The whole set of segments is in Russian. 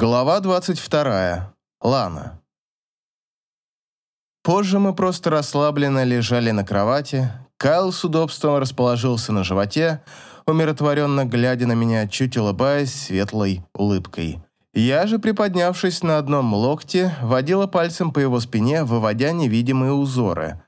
Глава 22. Лана. Позже мы просто расслабленно лежали на кровати. Кайл с удобством расположился на животе, умиротворенно глядя на меня, чуть улыбаясь светлой улыбкой. Я же, приподнявшись на одном локте, водила пальцем по его спине, выводя невидимые узоры.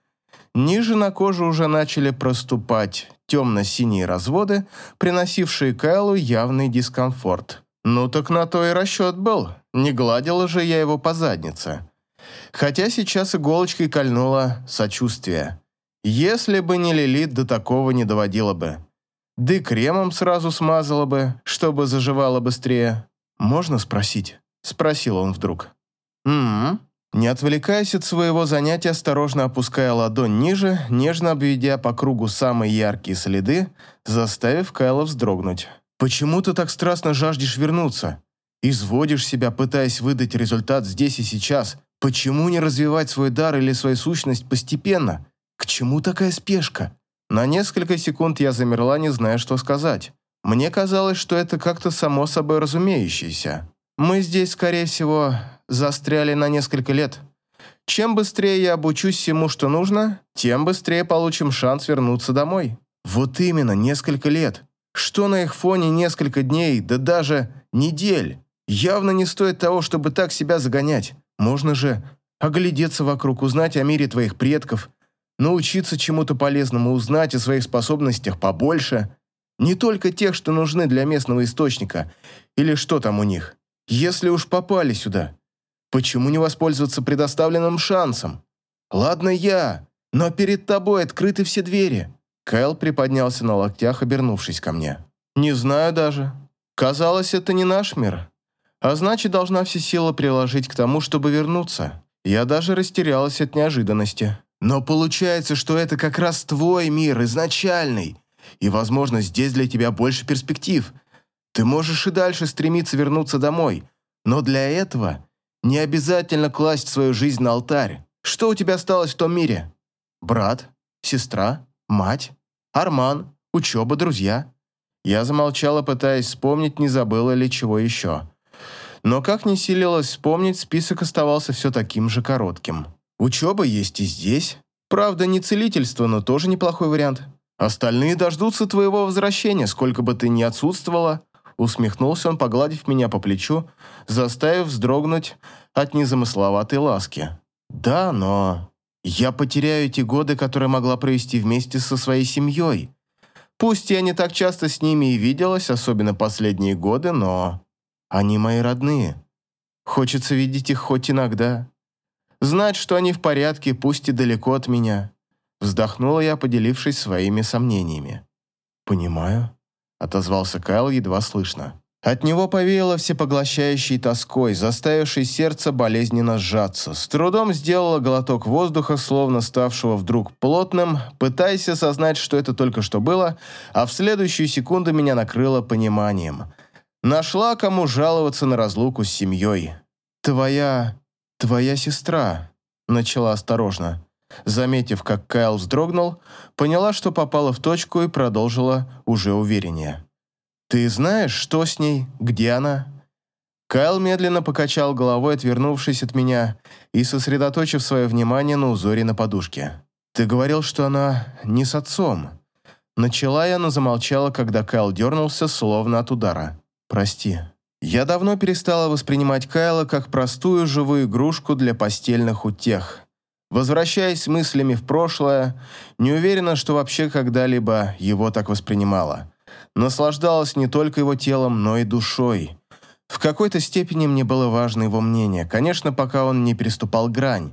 Ниже на коже уже начали проступать темно-синие разводы, приносившие Кайлу явный дискомфорт. Ну так на то и расчет был. Не гладила же я его по заднице. Хотя сейчас иголочкой кольнуло сочувствие. Если бы не Лилит, до такого не доводила бы. Да и кремом сразу смазала бы, чтобы заживало быстрее. «Можно спросить?» – спросил он вдруг. «М-м-м». Не отвлекаясь от своего занятия, осторожно опуская ладонь ниже, нежно обведя по кругу самые яркие следы, заставив Кайла вздрогнуть. Почему ты так страстно жаждешь вернуться? Изводишь себя, пытаясь выдать результат здесь и сейчас. Почему не развивать свой дар или свою сущность постепенно? К чему такая спешка? На несколько секунд я замерла, не зная, что сказать. Мне казалось, что это как-то само собой разумеющееся. Мы здесь, скорее всего, застряли на несколько лет. Чем быстрее я обучусь всему, что нужно, тем быстрее получим шанс вернуться домой. Вот именно, несколько лет. Что на их фоне несколько дней, да даже недель? Явно не стоит того, чтобы так себя загонять. Можно же оглядеться вокруг, узнать о мире твоих предков, научиться чему-то полезному, узнать о своих способностях побольше. Не только тех, что нужны для местного источника, или что там у них. Если уж попали сюда, почему не воспользоваться предоставленным шансом? Ладно я, но перед тобой открыты все двери. Кайл приподнялся на локтях, обернувшись ко мне. «Не знаю даже. Казалось, это не наш мир. А значит, должна все силы приложить к тому, чтобы вернуться. Я даже растерялась от неожиданности. Но получается, что это как раз твой мир, изначальный. И, возможно, здесь для тебя больше перспектив. Ты можешь и дальше стремиться вернуться домой. Но для этого не обязательно класть свою жизнь на алтарь. Что у тебя осталось в том мире? Брат? Сестра? Мать? Арман, учеба, друзья. Я замолчала, пытаясь вспомнить, не забыла ли чего еще. Но как не силилась вспомнить, список оставался все таким же коротким. Учеба есть и здесь. Правда, не целительство, но тоже неплохой вариант. Остальные дождутся твоего возвращения, сколько бы ты ни отсутствовала. Усмехнулся он, погладив меня по плечу, заставив вздрогнуть от незамысловатой ласки. Да, но... Я потеряю эти годы, которые могла провести вместе со своей семьей. Пусть я не так часто с ними и виделась, особенно последние годы, но они мои родные. Хочется видеть их хоть иногда. Знать, что они в порядке, пусть и далеко от меня. Вздохнула я, поделившись своими сомнениями. «Понимаю», — отозвался Кайл едва слышно. От него повеяло всепоглощающей тоской, заставившей сердце болезненно сжаться. С трудом сделала глоток воздуха, словно ставшего вдруг плотным, пытаясь осознать, что это только что было, а в следующую секунду меня накрыло пониманием. Нашла, кому жаловаться на разлуку с семьей. «Твоя... твоя сестра», — начала осторожно. Заметив, как Кайл вздрогнул, поняла, что попала в точку и продолжила уже увереннее. «Ты знаешь, что с ней? Где она?» Кайл медленно покачал головой, отвернувшись от меня и сосредоточив свое внимание на узоре на подушке. «Ты говорил, что она не с отцом». Начала я, но замолчала, когда Кайл дернулся, словно от удара. «Прости». Я давно перестала воспринимать Кайла как простую живую игрушку для постельных утех. Возвращаясь мыслями в прошлое, не уверена, что вообще когда-либо его так воспринимала наслаждалась не только его телом, но и душой. В какой-то степени мне было важно его мнение, конечно, пока он не переступал грань,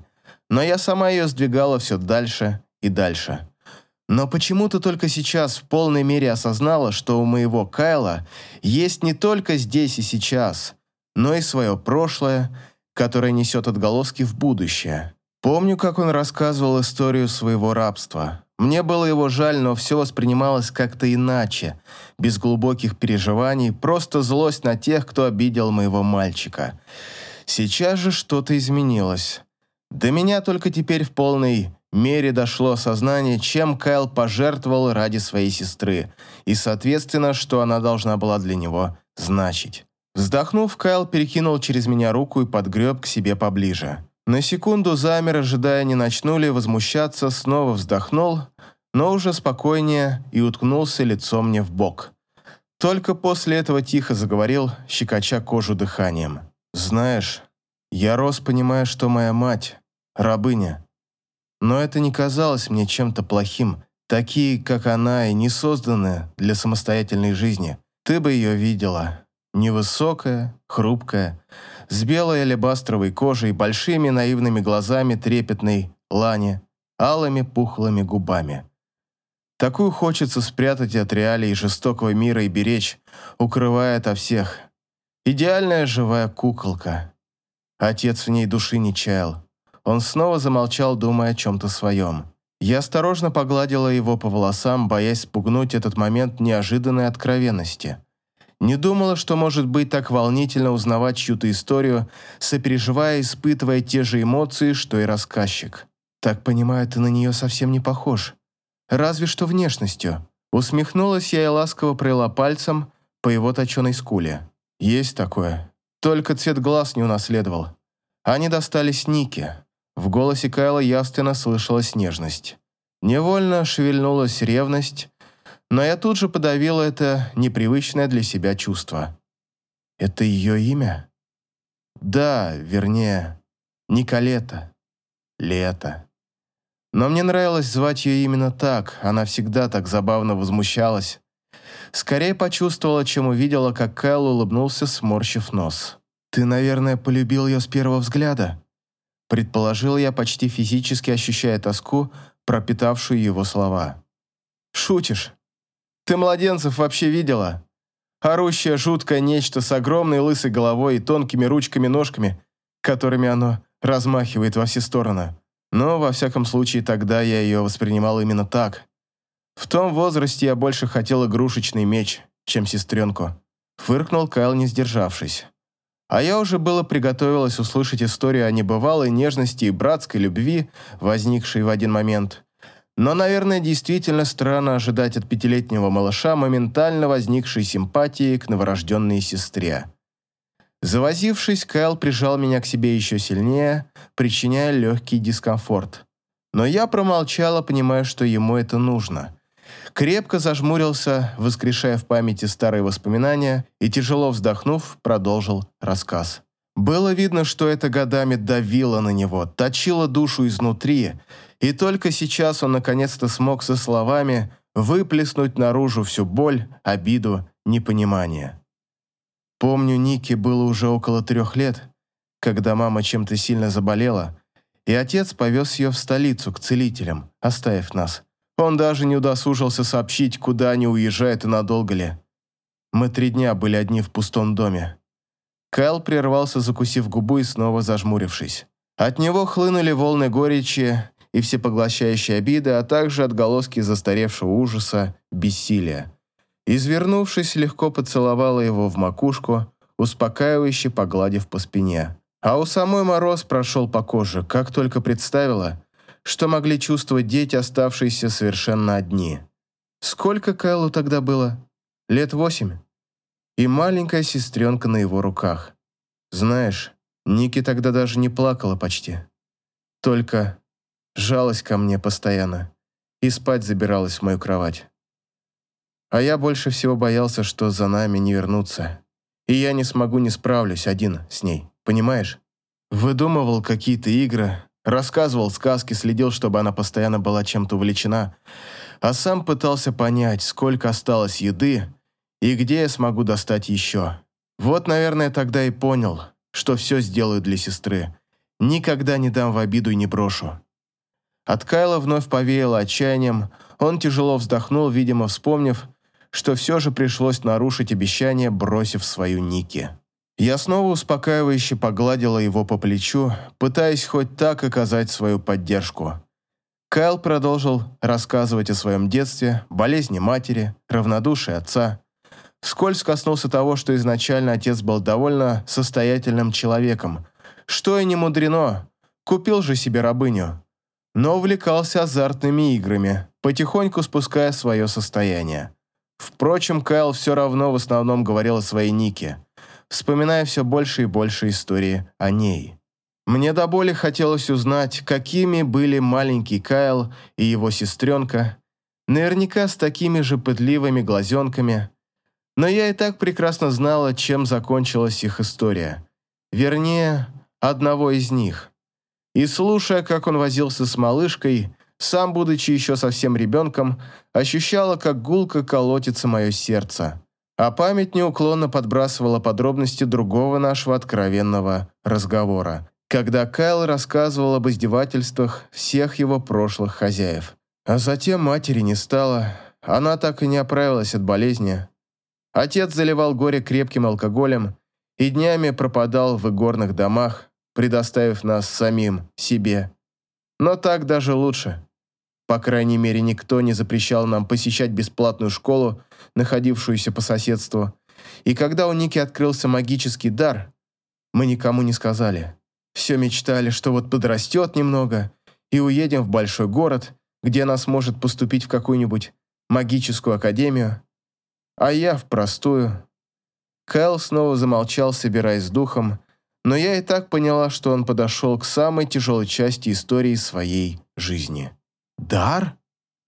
но я сама ее сдвигала все дальше и дальше. Но почему-то только сейчас в полной мере осознала, что у моего Кайла есть не только здесь и сейчас, но и свое прошлое, которое несет отголоски в будущее. Помню, как он рассказывал историю своего рабства. Мне было его жаль, но все воспринималось как-то иначе, без глубоких переживаний, просто злость на тех, кто обидел моего мальчика. Сейчас же что-то изменилось. До меня только теперь в полной мере дошло осознание, чем Кайл пожертвовал ради своей сестры, и, соответственно, что она должна была для него значить. Вздохнув, Кайл перекинул через меня руку и подгреб к себе поближе. На секунду замер, ожидая, не начну ли возмущаться, снова вздохнул, но уже спокойнее и уткнулся лицом мне в бок. Только после этого тихо заговорил, щекоча кожу дыханием. «Знаешь, я рос, понимая, что моя мать – рабыня. Но это не казалось мне чем-то плохим. Такие, как она, и не созданы для самостоятельной жизни. Ты бы ее видела. Невысокая, хрупкая, с белой алебастровой кожей, большими наивными глазами трепетной лани, алыми пухлыми губами. Такую хочется спрятать от реалий жестокого мира и беречь, укрывая ото всех. Идеальная живая куколка. Отец в ней души не чаял. Он снова замолчал, думая о чем-то своем. Я осторожно погладила его по волосам, боясь спугнуть этот момент неожиданной откровенности. Не думала, что может быть так волнительно узнавать чью-то историю, сопереживая и испытывая те же эмоции, что и рассказчик. «Так понимаю, ты на нее совсем не похож. Разве что внешностью». Усмехнулась я и ласково провела пальцем по его точеной скуле. «Есть такое. Только цвет глаз не унаследовал. Они достались Нике». В голосе Кайла явственно слышалась нежность. Невольно шевельнулась ревность, но я тут же подавила это непривычное для себя чувство. Это ее имя? Да, вернее, Николета. Лето. Но мне нравилось звать ее именно так, она всегда так забавно возмущалась. Скорее почувствовала, чем увидела, как Кайл улыбнулся, сморщив нос. «Ты, наверное, полюбил ее с первого взгляда?» Предположил я, почти физически ощущая тоску, пропитавшую его слова. «Шутишь? Ты младенцев вообще видела? Орущее жуткое нечто с огромной лысой головой и тонкими ручками-ножками, которыми оно размахивает во все стороны. Но, во всяком случае, тогда я ее воспринимал именно так. В том возрасте я больше хотел игрушечный меч, чем сестренку. Фыркнул Кайл, не сдержавшись. А я уже было приготовилась услышать историю о небывалой нежности и братской любви, возникшей в один момент. Но, наверное, действительно странно ожидать от пятилетнего малыша моментально возникшей симпатии к новорожденной сестре. Завозившись, Кайл прижал меня к себе еще сильнее, причиняя легкий дискомфорт. Но я промолчала, понимая, что ему это нужно. Крепко зажмурился, воскрешая в памяти старые воспоминания, и, тяжело вздохнув, продолжил рассказ. Было видно, что это годами давило на него, точило душу изнутри, и только сейчас он наконец-то смог со словами выплеснуть наружу всю боль, обиду, непонимание. Помню, Нике было уже около трех лет, когда мама чем-то сильно заболела, и отец повез ее в столицу к целителям, оставив нас. Он даже не удосужился сообщить, куда они уезжают и надолго ли. Мы три дня были одни в пустом доме. Кайл прервался, закусив губу и снова зажмурившись. От него хлынули волны горечи и всепоглощающей обиды, а также отголоски застаревшего ужаса, бессилия. Извернувшись, легко поцеловала его в макушку, успокаивающе погладив по спине. А у самой мороз прошел по коже, как только представила, что могли чувствовать дети, оставшиеся совершенно одни. Сколько Кайлу тогда было? Лет восемь? И маленькая сестренка на его руках. Знаешь, Ники тогда даже не плакала почти. Только жалась ко мне постоянно и спать забиралась в мою кровать. А я больше всего боялся, что за нами не вернутся. И я не смогу, не справлюсь один с ней, понимаешь? Выдумывал какие-то игры, рассказывал сказки, следил, чтобы она постоянно была чем-то увлечена, а сам пытался понять, сколько осталось еды и где я смогу достать еще. Вот, наверное, тогда и понял, что все сделаю для сестры. Никогда не дам в обиду и не брошу. От Кайла вновь повеяло отчаянием, он тяжело вздохнул, видимо, вспомнив, что все же пришлось нарушить обещание, бросив свою Ники. Я снова успокаивающе погладила его по плечу, пытаясь хоть так оказать свою поддержку. Кайл продолжил рассказывать о своем детстве, болезни матери, равнодушии отца. Вскользь коснулся того, что изначально отец был довольно состоятельным человеком, что и не мудрено, купил же себе рабыню, но увлекался азартными играми, потихоньку спуская свое состояние. Впрочем, Кайл все равно в основном говорил о своей Нике. вспоминая все больше и больше истории о ней. Мне до боли хотелось узнать, какими были маленький Кайл и его сестренка, наверняка с такими же пытливыми глазенками, но я и так прекрасно знала, чем закончилась их история. Вернее, одного из них. И слушая, как он возился с малышкой, сам, будучи еще совсем ребенком, ощущала, как гулко колотится мое сердце. А память неуклонно подбрасывала подробности другого нашего откровенного разговора, когда Кайл рассказывал об издевательствах всех его прошлых хозяев. А затем матери не стало, она так и не оправилась от болезни. Отец заливал горе крепким алкоголем и днями пропадал в игорных домах, предоставив нас самим себе. Но так даже лучше. По крайней мере, никто не запрещал нам посещать бесплатную школу, находившуюся по соседству. И когда у Ники открылся магический дар, мы никому не сказали. Все мечтали, что вот подрастет немного и уедем в большой город, где она сможет поступить в какую-нибудь магическую академию. А я в простую. Кайл снова замолчал, собираясь с духом, но я и так поняла, что он подошел к самой тяжелой части истории своей жизни. «Дар?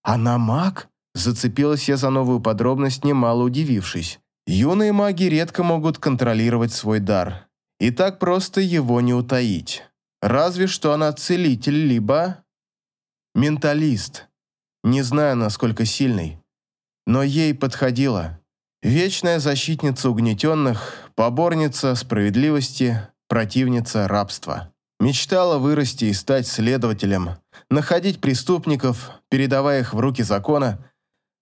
Она маг?» Зацепилась я за новую подробность, немало удивившись. Юные маги редко могут контролировать свой дар. И так просто его не утаить. Разве что она целитель, либо... Менталист. Не знаю, насколько сильный. Но ей подходило. Вечная защитница угнетенных, поборница справедливости, противница рабства. Мечтала вырасти и стать следователем, находить преступников, передавая их в руки закона.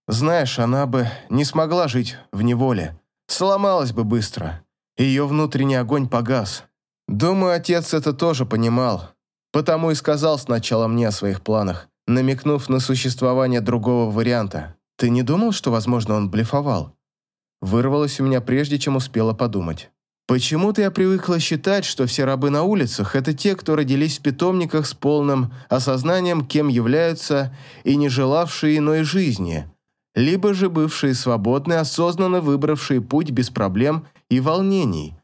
Знаешь, она бы не смогла жить в неволе, сломалась бы быстро. Ее внутренний огонь погас. Думаю, отец это тоже понимал, потому и сказал сначала мне о своих планах, намекнув на существование другого варианта. Ты не думал, что, возможно, он блефовал? Вырвалось у меня прежде, чем успела подумать. Почему-то я привыкла считать, что все рабы на улицах – это те, кто родились в питомниках с полным осознанием, кем являются, и не желавшие иной жизни, либо же бывшие свободны, осознанно выбравшие путь без проблем и волнений.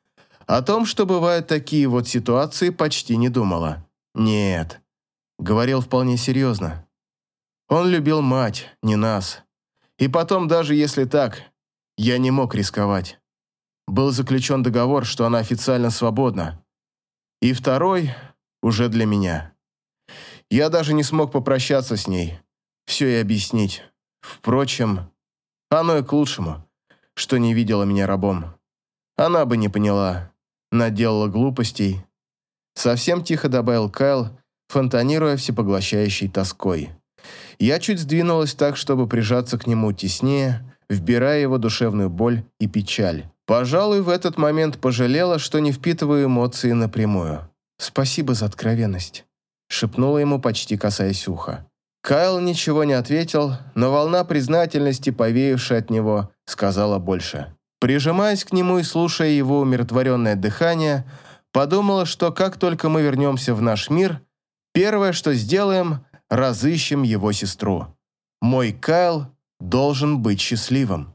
О том, что бывают такие вот ситуации, почти не думала. Нет, говорил вполне серьезно. Он любил мать, не нас. И потом, даже если так, я не мог рисковать был заключен договор, что она официально свободна. И второй уже для меня. Я даже не смог попрощаться с ней, все и объяснить. Впрочем, оно и к лучшему, что не видела меня рабом. Она бы не поняла, наделала глупостей. Совсем тихо добавил Кайл, фонтанируя всепоглощающей тоской. Я чуть сдвинулась так, чтобы прижаться к нему теснее, вбирая его душевную боль и печаль. Пожалуй, в этот момент пожалела, что не впитываю эмоции напрямую. «Спасибо за откровенность», — шепнула ему, почти касаясь уха. Кайл ничего не ответил, но волна признательности, повеявшая от него, сказала больше. Прижимаясь к нему и слушая его умиротворенное дыхание, подумала, что как только мы вернемся в наш мир, первое, что сделаем, разыщем его сестру. Мой Кайл должен быть счастливым.